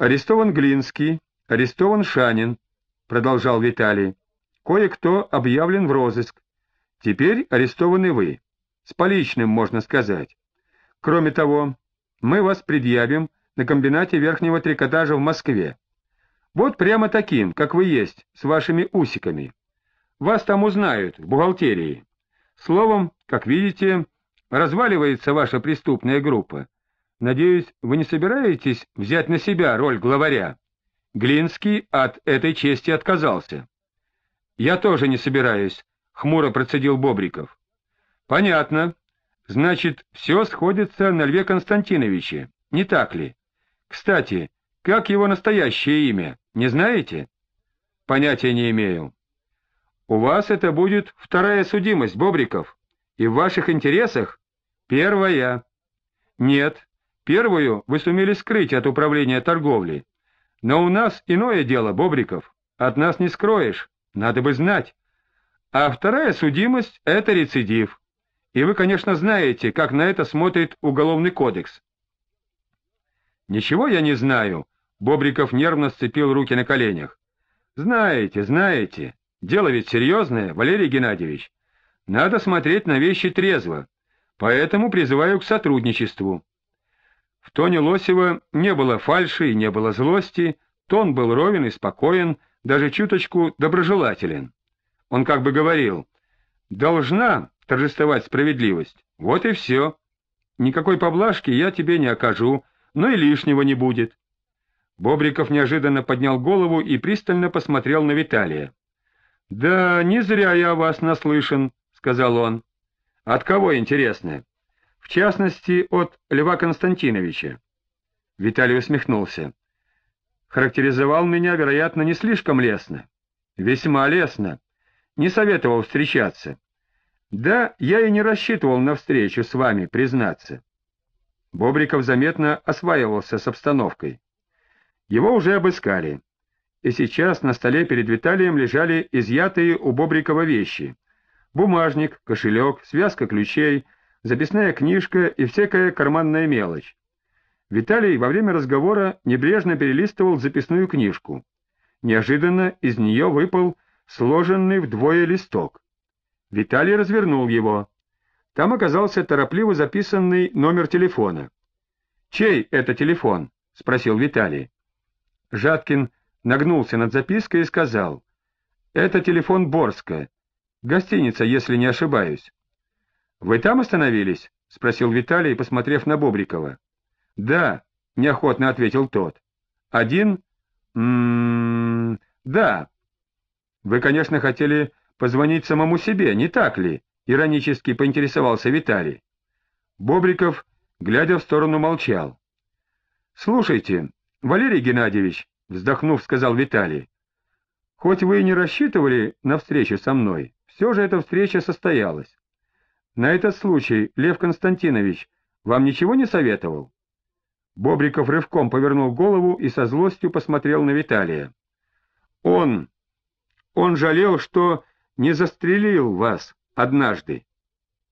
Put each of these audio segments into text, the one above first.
Арестован Глинский, арестован Шанин, продолжал Виталий. Кое-кто объявлен в розыск. Теперь арестованы вы. С поличным, можно сказать. Кроме того, мы вас предъявим на комбинате верхнего трикотажа в Москве. Вот прямо таким, как вы есть, с вашими усиками. Вас там узнают, в бухгалтерии. Словом, как видите, разваливается ваша преступная группа. Надеюсь, вы не собираетесь взять на себя роль главаря? Глинский от этой чести отказался. Я тоже не собираюсь, — хмуро процедил Бобриков. Понятно. Значит, все сходится на Льве Константиновиче, не так ли? Кстати, как его настоящее имя, не знаете? Понятия не имею. У вас это будет вторая судимость, Бобриков, и в ваших интересах первая. Нет, первую вы сумели скрыть от управления торговли. Но у нас иное дело, Бобриков, от нас не скроешь. Надо бы знать. А вторая судимость — это рецидив. И вы, конечно, знаете, как на это смотрит Уголовный кодекс. Ничего я не знаю. Бобриков нервно сцепил руки на коленях. Знаете, знаете. Дело ведь серьезное, Валерий Геннадьевич. Надо смотреть на вещи трезво. Поэтому призываю к сотрудничеству. В тоне Лосева не было фальши и не было злости, тон был ровен и спокоен, даже чуточку доброжелателен. Он как бы говорил, «Должна торжествовать справедливость, вот и все. Никакой поблажки я тебе не окажу, но и лишнего не будет». Бобриков неожиданно поднял голову и пристально посмотрел на Виталия. «Да не зря я вас наслышан», — сказал он. «От кого, интересно?» «В частности, от Льва Константиновича». Виталий усмехнулся характеризовал меня, вероятно, не слишком лестно. Весьма лестно. Не советовал встречаться. Да, я и не рассчитывал на встречу с вами, признаться. Бобриков заметно осваивался с обстановкой. Его уже обыскали. И сейчас на столе перед Виталием лежали изъятые у Бобрикова вещи. Бумажник, кошелек, связка ключей, записная книжка и всякая карманная мелочь. Виталий во время разговора небрежно перелистывал записную книжку. Неожиданно из нее выпал сложенный вдвое листок. Виталий развернул его. Там оказался торопливо записанный номер телефона. «Чей это телефон?» — спросил Виталий. Жаткин нагнулся над запиской и сказал. «Это телефон Борска. Гостиница, если не ошибаюсь». «Вы там остановились?» — спросил Виталий, посмотрев на Бобрикова. «Да», — неохотно ответил тот. «Один? М -м да». «Вы, конечно, хотели позвонить самому себе, не так ли?» — иронически поинтересовался Виталий. Бобриков, глядя в сторону, молчал. «Слушайте, Валерий Геннадьевич», — вздохнув, сказал Виталий, «хоть вы и не рассчитывали на встречу со мной, все же эта встреча состоялась. На этот случай Лев Константинович вам ничего не советовал?» Бобриков рывком повернул голову и со злостью посмотрел на Виталия. «Он... он жалел, что не застрелил вас однажды».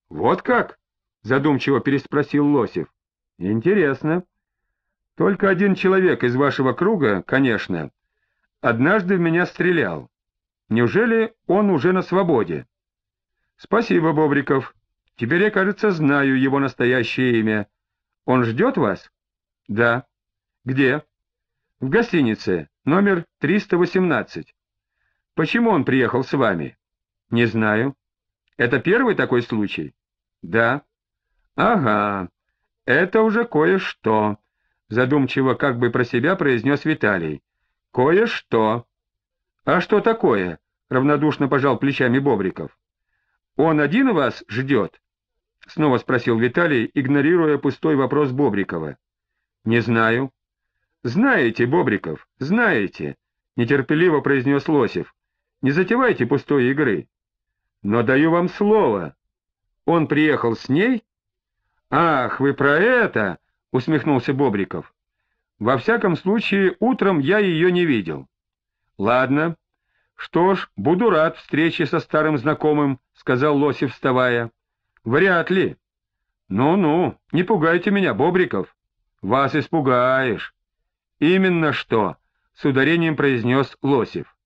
«Вот как?» — задумчиво переспросил Лосев. «Интересно. Только один человек из вашего круга, конечно, однажды в меня стрелял. Неужели он уже на свободе?» «Спасибо, Бобриков. Теперь я, кажется, знаю его настоящее имя. Он ждет вас?» Да. Где? В гостинице, номер 318. Почему он приехал с вами? Не знаю. Это первый такой случай? Да. Ага. Это уже кое-что, задумчиво как бы про себя произнес Виталий. Кое-что. А что такое? равнодушно пожал плечами Бобриков. Он один вас ждет? Снова спросил Виталий, игнорируя пустой вопрос Бобрикова. Не знаю. Знаете, Бобриков, знаете, нетерпеливо произнес Лосев. Не затевайте пустой игры. Но даю вам слово. Он приехал с ней? Ах, вы про это, усмехнулся Бобриков. Во всяком случае, утром я ее не видел. Ладно. Что ж, буду рад встрече со старым знакомым, сказал Лосев, вставая. Вряд ли. Ну-ну, не пугайте меня, Бобриков. Вас испугаешь. Именно что, с ударением произнес Лосев.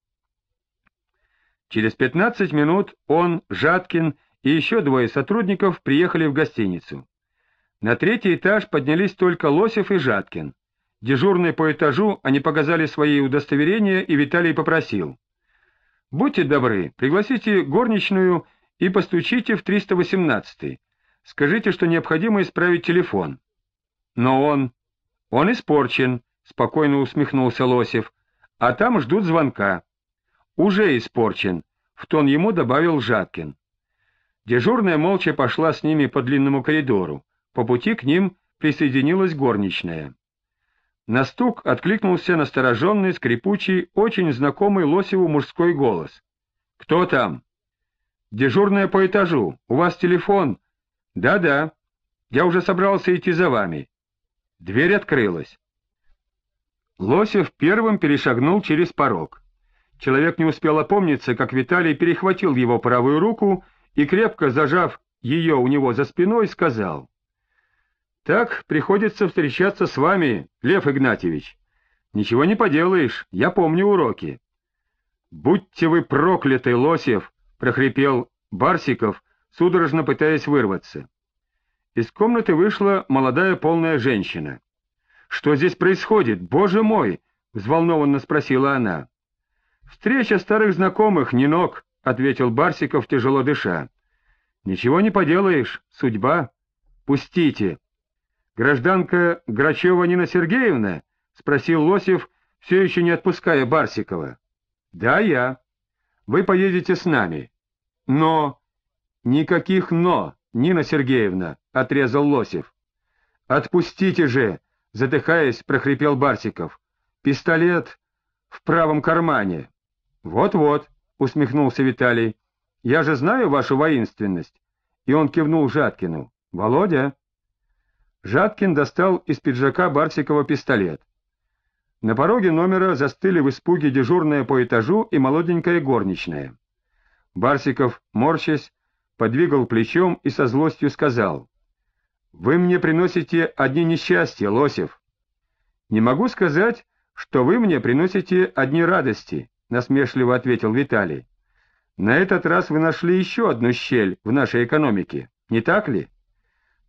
Через 15 минут он, Жаткин и еще двое сотрудников приехали в гостиницу. На третий этаж поднялись только Лосев и Жаткин. Дежурные по этажу они показали свои удостоверения, и Виталий попросил. «Будьте добры, пригласите горничную и постучите в 318-й. Скажите, что необходимо исправить телефон». «Но он...» «Он испорчен», — спокойно усмехнулся Лосев. «А там ждут звонка». «Уже испорчен», — в тон ему добавил Жаткин. Дежурная молча пошла с ними по длинному коридору. По пути к ним присоединилась горничная. На стук откликнулся настороженный, скрипучий, очень знакомый Лосеву мужской голос. «Кто там?» «Дежурная по этажу. У вас телефон?» «Да-да. Я уже собрался идти за вами». Дверь открылась. Лосев первым перешагнул через порог. Человек не успел опомниться, как Виталий перехватил его правую руку и, крепко зажав ее у него за спиной, сказал — так приходится встречаться с вами, Лев Игнатьевич. Ничего не поделаешь, я помню уроки. Будьте вы прокляты, Лосев, прохрипел Барсиков, судорожно пытаясь вырваться. Из комнаты вышла молодая полная женщина. Что здесь происходит, боже мой? взволнованно спросила она. Встреча старых знакомых, Нинок, ответил Барсиков, тяжело дыша. Ничего не поделаешь, судьба. Пустите. «Гражданка Грачева Нина Сергеевна?» — спросил Лосев, все еще не отпуская Барсикова. «Да, я. Вы поедете с нами». «Но...» «Никаких «но», Нина Сергеевна», — отрезал Лосев. «Отпустите же!» — затыхаясь, прохрипел Барсиков. «Пистолет в правом кармане». «Вот-вот», — усмехнулся Виталий. «Я же знаю вашу воинственность». И он кивнул Жаткину. «Володя?» Жаткин достал из пиджака Барсикова пистолет. На пороге номера застыли в испуге дежурная по этажу и молоденькая горничная. Барсиков, морщась, подвигал плечом и со злостью сказал, «Вы мне приносите одни несчастья, Лосев». «Не могу сказать, что вы мне приносите одни радости», — насмешливо ответил Виталий. «На этот раз вы нашли еще одну щель в нашей экономике, не так ли?»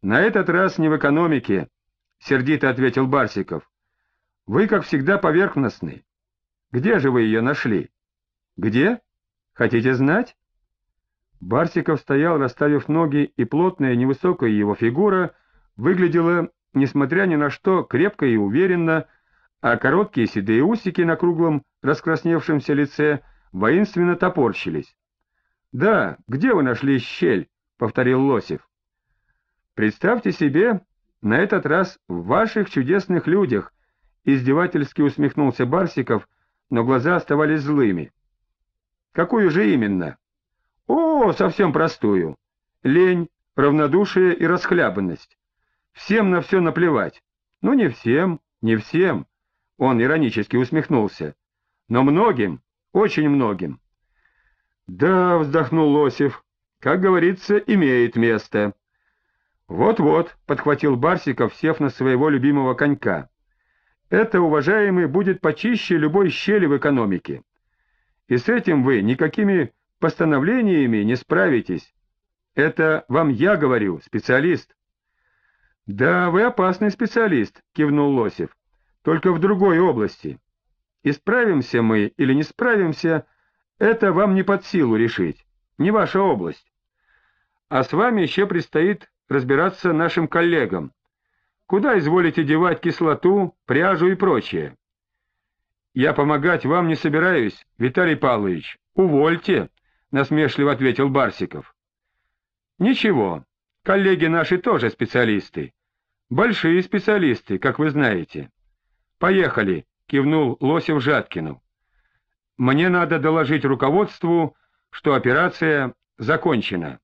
«На этот раз не в экономике», — сердито ответил Барсиков. «Вы, как всегда, поверхностны. Где же вы ее нашли?» «Где? Хотите знать?» Барсиков стоял, расставив ноги, и плотная невысокая его фигура выглядела, несмотря ни на что, крепко и уверенно, а короткие седые усики на круглом раскрасневшемся лице воинственно топорщились. «Да, где вы нашли щель?» — повторил Лосев. Представьте себе, на этот раз в ваших чудесных людях, издевательски усмехнулся Барсиков, но глаза оставались злыми. Какую же именно? О, совсем простую. Лень, равнодушие и расхлябанность. Всем на все наплевать. Ну, не всем, не всем. Он иронически усмехнулся. Но многим, очень многим. Да, вздохнул Лосев, как говорится, имеет место. «Вот-вот», — подхватил Барсиков, сев на своего любимого конька. «Это, уважаемый, будет почище любой щели в экономике. И с этим вы никакими постановлениями не справитесь. Это вам я говорю, специалист». «Да, вы опасный специалист», — кивнул Лосев, — «только в другой области. Исправимся мы или не справимся, это вам не под силу решить, не ваша область. А с вами еще предстоит разбираться нашим коллегам. Куда изволите девать кислоту, пряжу и прочее? Я помогать вам не собираюсь, Виталий Павлович. Увольте, насмешливо ответил Барсиков. Ничего, коллеги наши тоже специалисты. Большие специалисты, как вы знаете. Поехали, кивнул Лосев Жаткину. Мне надо доложить руководству, что операция закончена.